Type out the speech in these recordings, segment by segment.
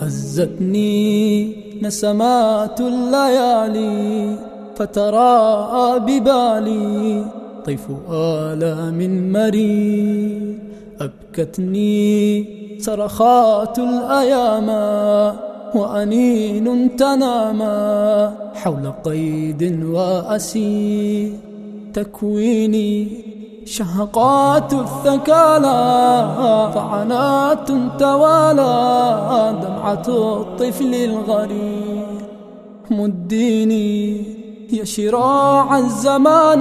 هزتني نسمات الليالي فتراءى ببالي طيف آلام مريض أبكتني صرخات الأيام وأنين تناما حول قيد وأسير تكويني شهقات الثكالى طعنات توالى دمعة الطفل الغريب مديني يا شراع الزمان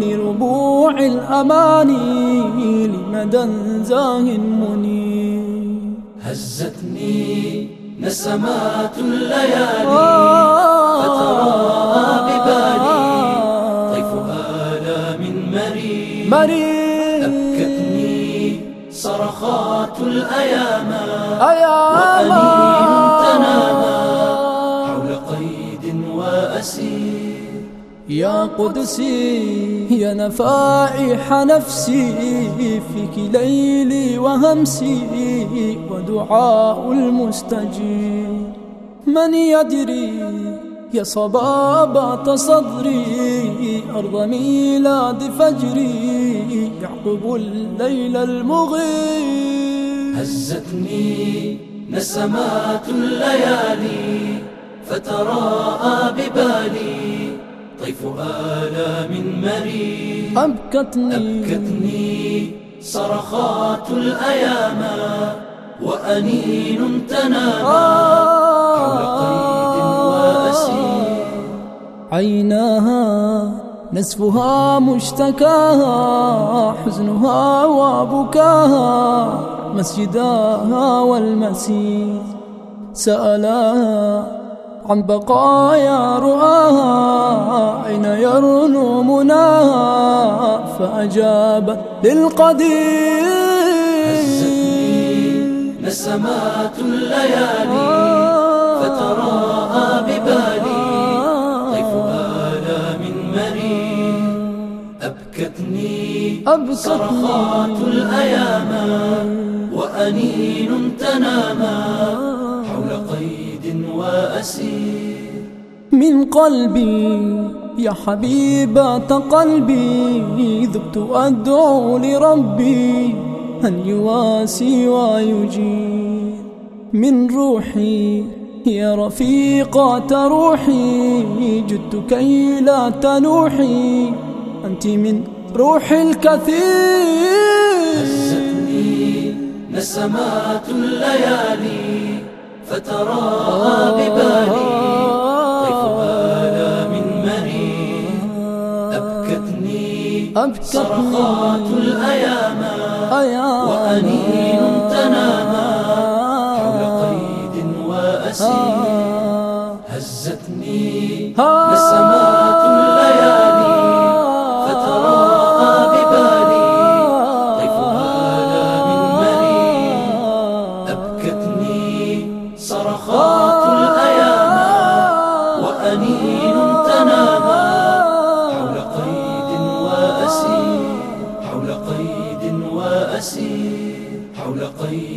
لربوع الأماني لمدى زاه منير هزتني نسمات الليالي آه. فتراها ببالي طيف آلام مريض مريض أبكتني صرخات الأيام أيام وأنين تناما. يا قدسي يا نفائح نفسي فيك ليلي وهمسي ودعاء المستجيب. من يدري يا صبابة صدري أرض ميلاد فجري يعقب الليل المغيب. هزتني نسمات الليالي فتراءى ببالي طيف آلام مريض أبكتني. أبكتني صرخات الأيام وأنين تنامى حول قيد وأسير. عيناها نسفها مشتكاها حزنها وبكاها مسجداها والمسير سألاها عن بقايا رؤاها أين يرنو مناها فأجابت للقدير هزتني نسمات الليالي فتراءى ببالي طيف آلام أبكتني أبكتني. صرخات الأيام وأنين تناما. قيد وأسير. من قلبي يا حبيبة قلبي ذبت أدعو لربي أن يواسي ويجيب من روحي يا رفيقة روحي جدت كي لا تنوحي. أنت من روح الكثير. هزتني نسمات الليالي. فتراها ببالي آلام مريض أبكتني أبكتني. صرخات الأيام. أيام. وأنين تنامى حول قيد وأسير. هزتني نسمات الليالي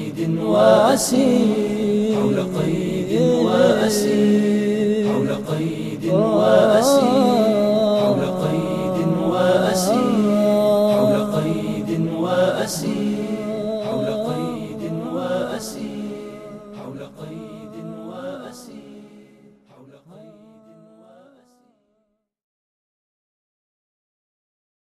قيد وأسير. حول قيد وأسير. حول قيد وأسير. حول قيد وأسير. حول قيد وأسير. حول قيد وأسير. حول قيد